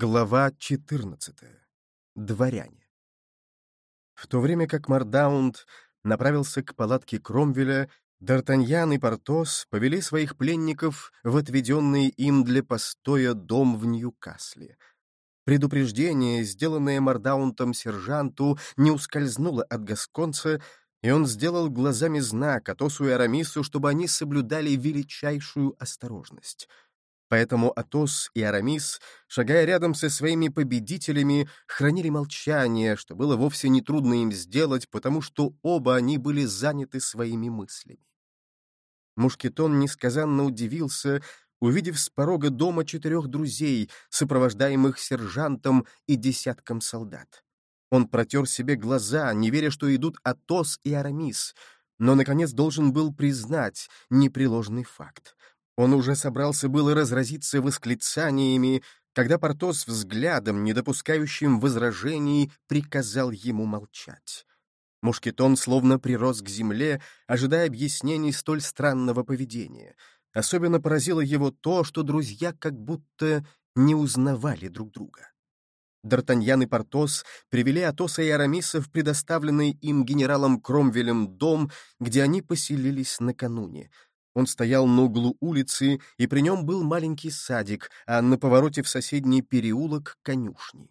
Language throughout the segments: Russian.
Глава 14. Дворяне. В то время как Мардаунд направился к палатке Кромвеля, Д'Артаньян и Портос повели своих пленников в отведенный им для постоя дом в Ньюкасле. Предупреждение, сделанное Мардаунтом сержанту, не ускользнуло от гасконца, и он сделал глазами знак Атосу и Арамису, чтобы они соблюдали величайшую осторожность — Поэтому Атос и Арамис, шагая рядом со своими победителями, хранили молчание, что было вовсе нетрудно им сделать, потому что оба они были заняты своими мыслями. Мушкетон несказанно удивился, увидев с порога дома четырех друзей, сопровождаемых сержантом и десятком солдат. Он протер себе глаза, не веря, что идут Атос и Арамис, но, наконец, должен был признать непреложный факт. Он уже собрался было разразиться восклицаниями, когда Портос взглядом, не допускающим возражений, приказал ему молчать. Мушкетон словно прирос к земле, ожидая объяснений столь странного поведения. Особенно поразило его то, что друзья как будто не узнавали друг друга. Д'Артаньян и Портос привели Атоса и Арамиса в предоставленный им генералом Кромвелем дом, где они поселились накануне — он стоял на углу улицы, и при нем был маленький садик, а на повороте в соседний переулок — конюшни.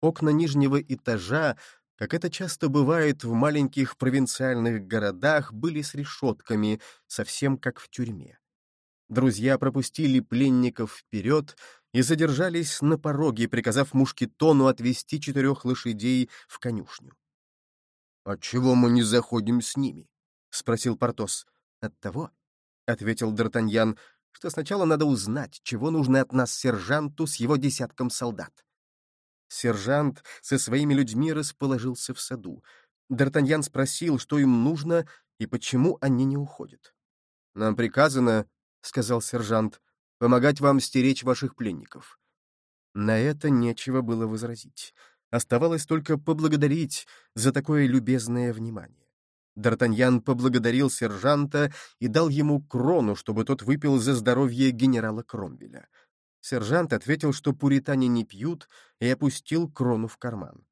Окна нижнего этажа, как это часто бывает в маленьких провинциальных городах, были с решетками, совсем как в тюрьме. Друзья пропустили пленников вперед и задержались на пороге, приказав мушкетону отвезти четырех лошадей в конюшню. «Отчего мы не заходим с ними?» — спросил Портос. «Оттого, — ответил Д'Артаньян, — что сначала надо узнать, чего нужно от нас сержанту с его десятком солдат. Сержант со своими людьми расположился в саду. Д'Артаньян спросил, что им нужно и почему они не уходят. «Нам приказано, — сказал сержант, — помогать вам стеречь ваших пленников». На это нечего было возразить. Оставалось только поблагодарить за такое любезное внимание. Д'Артаньян поблагодарил сержанта и дал ему крону, чтобы тот выпил за здоровье генерала Кромвеля. Сержант ответил, что пуритане не пьют, и опустил крону в карман.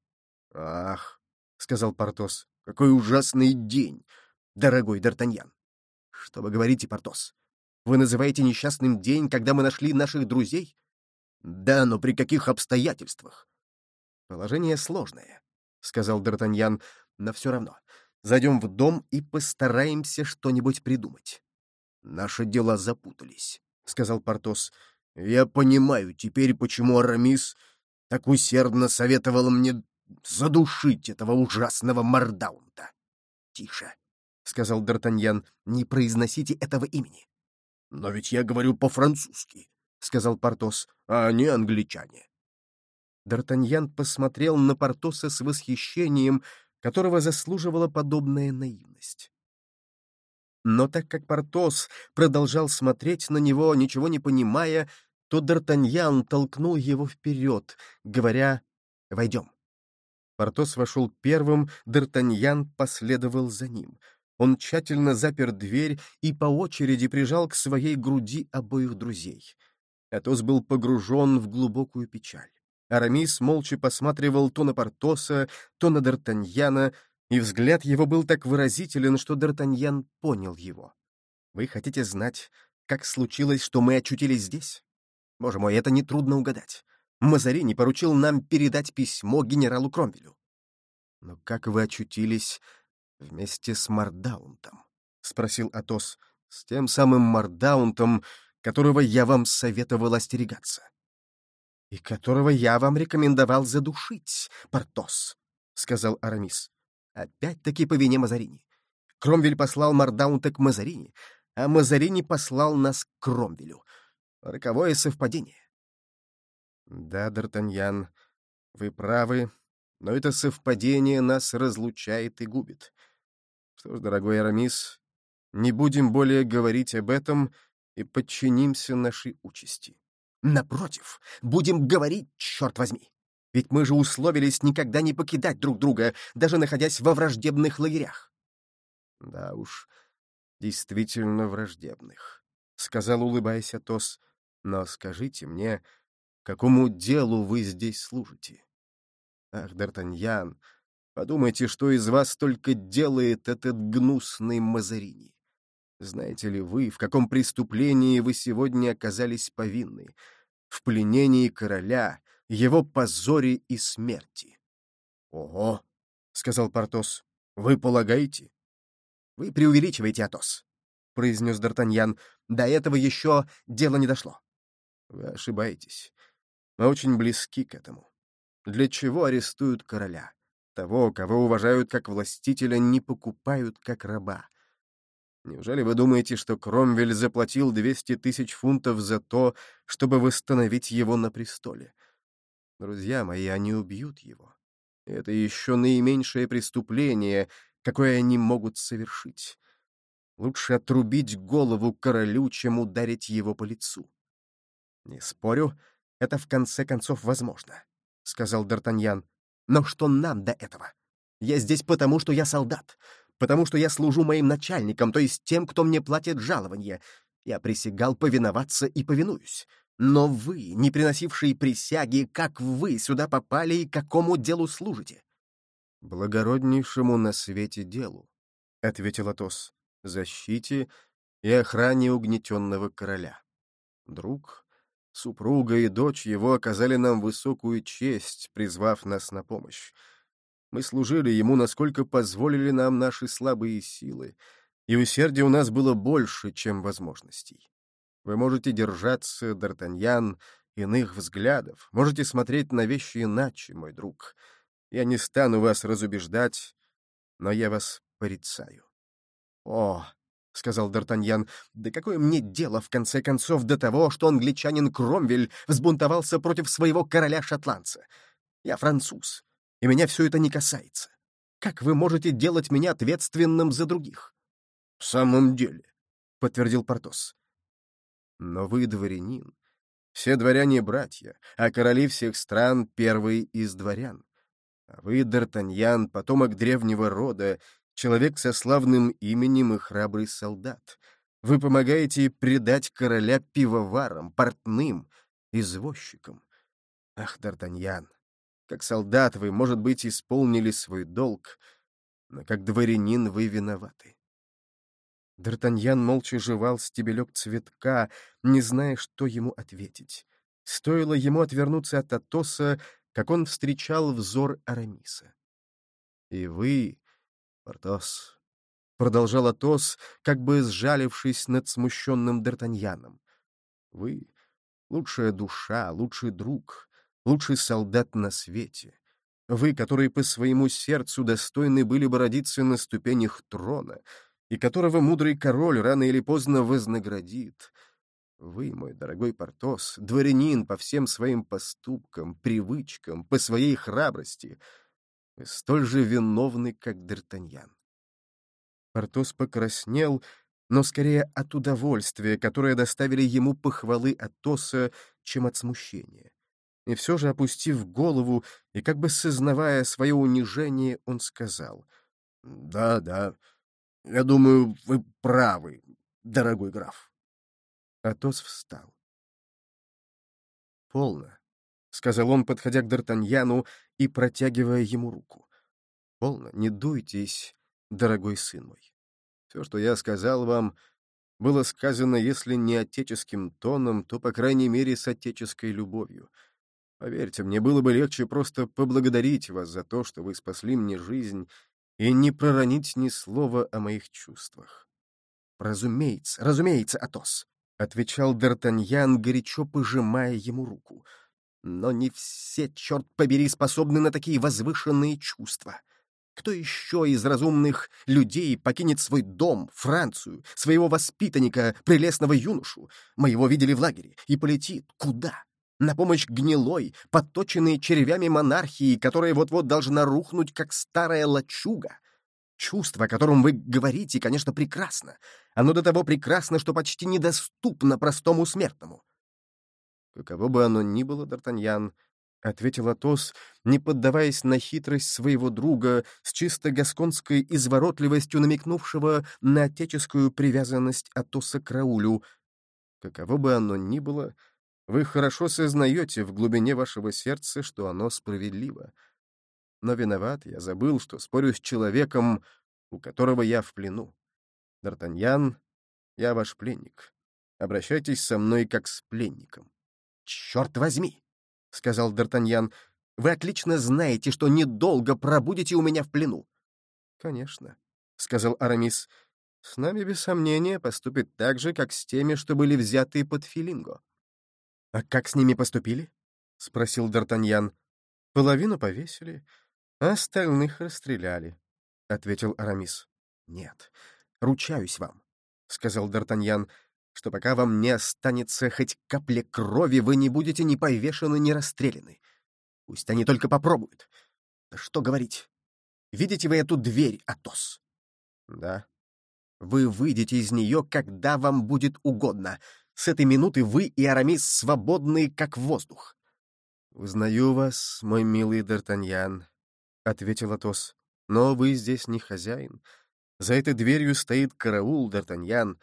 «Ах», — сказал Портос, — «какой ужасный день, дорогой Д'Артаньян!» «Что вы говорите, Портос? Вы называете несчастным день, когда мы нашли наших друзей?» «Да, но при каких обстоятельствах?» «Положение сложное», — сказал Д'Артаньян, — «но все равно. Зайдем в дом и постараемся что-нибудь придумать. — Наши дела запутались, — сказал Портос. — Я понимаю теперь, почему Арамис так усердно советовал мне задушить этого ужасного Мардаунта. — Тише, — сказал Д'Артаньян, — не произносите этого имени. — Но ведь я говорю по-французски, — сказал Портос, — а они англичане. Д'Артаньян посмотрел на Портоса с восхищением, которого заслуживала подобная наивность. Но так как Портос продолжал смотреть на него, ничего не понимая, то Д'Артаньян толкнул его вперед, говоря «Войдем». Портос вошел первым, Д'Артаньян последовал за ним. Он тщательно запер дверь и по очереди прижал к своей груди обоих друзей. Атос был погружен в глубокую печаль. Арамис молча посматривал то на Портоса, то на Д'Артаньяна, и взгляд его был так выразителен, что Д'Артаньян понял его. «Вы хотите знать, как случилось, что мы очутились здесь? Боже мой, это нетрудно угадать. Мазарини поручил нам передать письмо генералу Кромвелю. «Но как вы очутились вместе с Мардаунтом?» — спросил Атос. «С тем самым Мардаунтом, которого я вам советовал остерегаться» и которого я вам рекомендовал задушить, Портос, — сказал Арамис. Опять-таки по вине Мазарини. Кромвель послал Мардаунта к Мазарини, а Мазарини послал нас к Кромвелю. Роковое совпадение. Да, Д'Артаньян, вы правы, но это совпадение нас разлучает и губит. Что ж, дорогой Арамис, не будем более говорить об этом и подчинимся нашей участи. Напротив, будем говорить, черт возьми. Ведь мы же условились никогда не покидать друг друга, даже находясь во враждебных лагерях. — Да уж, действительно враждебных, — сказал, улыбаясь Атос. — Но скажите мне, какому делу вы здесь служите? Ах, Д'Артаньян, подумайте, что из вас только делает этот гнусный Мазарини. Знаете ли вы, в каком преступлении вы сегодня оказались повинны? В пленении короля, его позоре и смерти. — Ого! — сказал Портос. — Вы полагаете? — Вы преувеличиваете, Атос, — произнес Д'Артаньян. — До этого еще дело не дошло. — Вы ошибаетесь. Мы очень близки к этому. Для чего арестуют короля? Того, кого уважают как властителя, не покупают как раба. Неужели вы думаете, что Кромвель заплатил 200 тысяч фунтов за то, чтобы восстановить его на престоле? Друзья мои, они убьют его. Это еще наименьшее преступление, какое они могут совершить. Лучше отрубить голову королю, чем ударить его по лицу. Не спорю, это в конце концов возможно, — сказал Д'Артаньян. Но что нам до этого? Я здесь потому, что я солдат потому что я служу моим начальникам, то есть тем, кто мне платит жалование. Я присягал повиноваться и повинуюсь. Но вы, не приносившие присяги, как вы сюда попали и какому делу служите? — Благороднейшему на свете делу, — ответил Атос, — защите и охране угнетенного короля. Друг, супруга и дочь его оказали нам высокую честь, призвав нас на помощь. Мы служили ему, насколько позволили нам наши слабые силы, и усердия у нас было больше, чем возможностей. Вы можете держаться, Д'Артаньян, иных взглядов, можете смотреть на вещи иначе, мой друг. Я не стану вас разубеждать, но я вас порицаю. — О, — сказал Д'Артаньян, — да какое мне дело, в конце концов, до того, что англичанин Кромвель взбунтовался против своего короля-шотландца? Я француз, и меня все это не касается. Как вы можете делать меня ответственным за других? — В самом деле, — подтвердил Портос. — Но вы дворянин. Все дворяне — братья, а короли всех стран — первые из дворян. А вы, Д'Артаньян, потомок древнего рода, человек со славным именем и храбрый солдат. Вы помогаете предать короля пивоварам, портным, извозчикам. Ах, Д'Артаньян, как солдат вы, может быть, исполнили свой долг, но как дворянин вы виноваты. Д'Артаньян молча жевал стебелек цветка, не зная, что ему ответить. Стоило ему отвернуться от Атоса, как он встречал взор Арамиса. — И вы, Портос, — продолжал Атос, как бы сжалившись над смущенным Д'Артаньяном, — вы — лучшая душа, лучший друг, лучший солдат на свете. Вы, которые по своему сердцу достойны были бы родиться на ступенях трона, и которого мудрый король рано или поздно вознаградит. Вы, мой дорогой Портос, дворянин по всем своим поступкам, привычкам, по своей храбрости, вы столь же виновны, как Д'Артаньян. Портос покраснел, но скорее от удовольствия, которое доставили ему похвалы Атоса, чем от смущения. И все же, опустив голову и как бы сознавая свое унижение, он сказал. — Да, да, я думаю, вы правы, дорогой граф. Атос встал. — Полно, — сказал он, подходя к Д'Артаньяну и протягивая ему руку. — Полно, не дуйтесь, дорогой сын мой. Все, что я сказал вам, было сказано, если не отеческим тоном, то, по крайней мере, с отеческой любовью — Поверьте, мне было бы легче просто поблагодарить вас за то, что вы спасли мне жизнь, и не проронить ни слова о моих чувствах. — Разумеется, разумеется, Атос, — отвечал Д'Артаньян, горячо пожимая ему руку. — Но не все, черт побери, способны на такие возвышенные чувства. Кто еще из разумных людей покинет свой дом, Францию, своего воспитанника, прелестного юношу, мы его видели в лагере, и полетит куда? На помощь гнилой, подточенной червями монархии, которая вот-вот должна рухнуть, как старая лачуга. Чувство, о котором вы говорите, конечно, прекрасно. Оно до того прекрасно, что почти недоступно простому смертному. Каково бы оно ни было, Д'Артаньян, — ответил Атос, не поддаваясь на хитрость своего друга, с чисто гасконской изворотливостью намекнувшего на отеческую привязанность Атоса к Раулю. Каково бы оно ни было, — Вы хорошо сознаете в глубине вашего сердца, что оно справедливо. Но виноват, я забыл, что спорю с человеком, у которого я в плену. Д'Артаньян, я ваш пленник. Обращайтесь со мной как с пленником. — Черт возьми! — сказал Д'Артаньян. — Вы отлично знаете, что недолго пробудете у меня в плену. — Конечно, — сказал Арамис. — С нами, без сомнения, поступит так же, как с теми, что были взяты под Филинго. — А как с ними поступили? — спросил Д'Артаньян. — Половину повесили, а остальных расстреляли, — ответил Арамис. — Нет, ручаюсь вам, — сказал Д'Артаньян, — что пока вам не останется хоть капля крови, вы не будете ни повешены, ни расстреляны. Пусть они только попробуют. Да что говорить. Видите вы эту дверь, Атос? — Да. — Вы выйдете из нее, когда вам будет угодно. С этой минуты вы и Арамис свободны, как воздух. — Узнаю вас, мой милый Д'Артаньян, — ответил Атос. — Но вы здесь не хозяин. За этой дверью стоит караул, Д'Артаньян.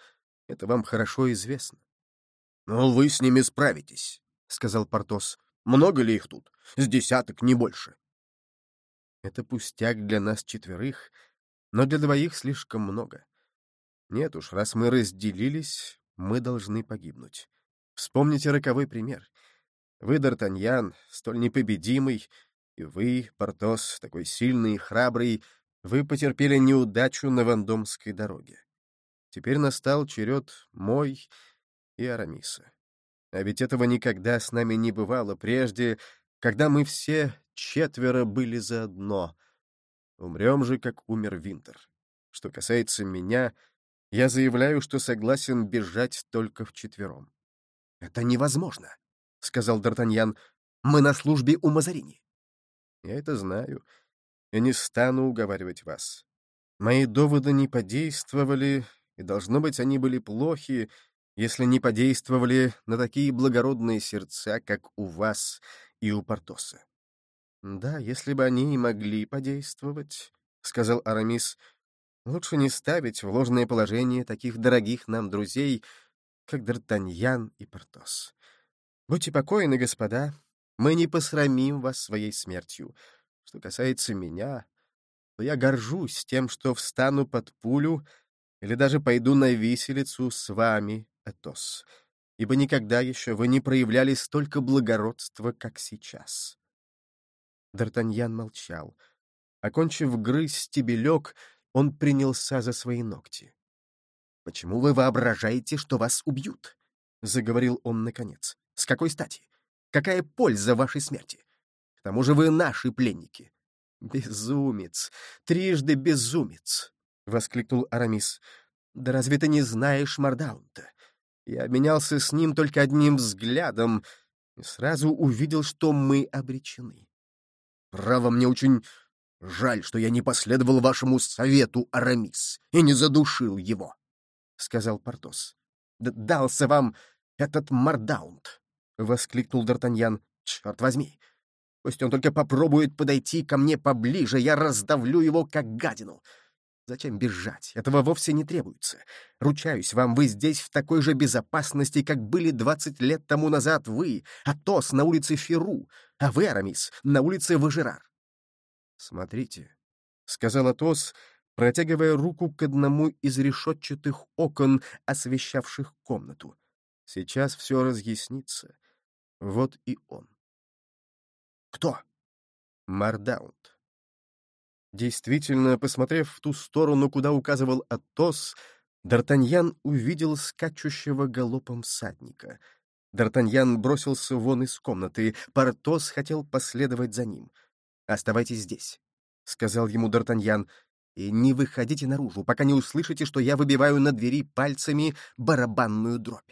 Это вам хорошо известно. — Ну, вы с ними справитесь, — сказал Портос. — Много ли их тут? С десяток, не больше. Это пустяк для нас четверых, но для двоих слишком много. Нет уж, раз мы разделились, мы должны погибнуть. Вспомните роковой пример. Вы, Д'Артаньян, столь непобедимый, и вы, Портос, такой сильный и храбрый, вы потерпели неудачу на Вандомской дороге. Теперь настал черед мой и Арамиса. А ведь этого никогда с нами не бывало прежде, когда мы все четверо были заодно. Умрем же, как умер Винтер. Что касается меня, я заявляю, что согласен бежать только вчетвером. — Это невозможно, — сказал Д'Артаньян. — Мы на службе у Мазарини. — Я это знаю, и не стану уговаривать вас. Мои доводы не подействовали, и, должно быть, они были плохи, если не подействовали на такие благородные сердца, как у вас и у Портоса. «Да, если бы они и могли подействовать», — сказал Арамис, — «лучше не ставить в ложное положение таких дорогих нам друзей, как Д'Артаньян и Портос. Будьте покойны, господа, мы не посрамим вас своей смертью. Что касается меня, то я горжусь тем, что встану под пулю или даже пойду на виселицу с вами, Атос, ибо никогда еще вы не проявляли столько благородства, как сейчас». Д'Артаньян молчал. Окончив грызть стебелек, он принялся за свои ногти. «Почему вы воображаете, что вас убьют?» — заговорил он наконец. «С какой стати? Какая польза вашей смерти? К тому же вы наши пленники». «Безумец! Трижды безумец!» — воскликнул Арамис. «Да разве ты не знаешь Мардаунта? Я обменялся с ним только одним взглядом и сразу увидел, что мы обречены. Право, мне очень жаль, что я не последовал вашему совету, Арамис, и не задушил его, — сказал Портос. — Дался вам этот Мардаунд, — воскликнул Д'Артаньян. — Черт возьми! Пусть он только попробует подойти ко мне поближе, я раздавлю его, как гадину. Зачем бежать? Этого вовсе не требуется. Ручаюсь вам, вы здесь в такой же безопасности, как были двадцать лет тому назад вы, Атос на улице Феру, а вы, Арамис, на улице Важерар. «Смотрите», — сказал Атос, протягивая руку к одному из решетчатых окон, освещавших комнату. «Сейчас все разъяснится. Вот и он». «Кто?» «Мардаунд». Действительно, посмотрев в ту сторону, куда указывал Атос, Д'Артаньян увидел скачущего галопом всадника. Д'Артаньян бросился вон из комнаты, Портос хотел последовать за ним — «Оставайтесь здесь», — сказал ему Д'Артаньян, «и не выходите наружу, пока не услышите, что я выбиваю на двери пальцами барабанную дробь».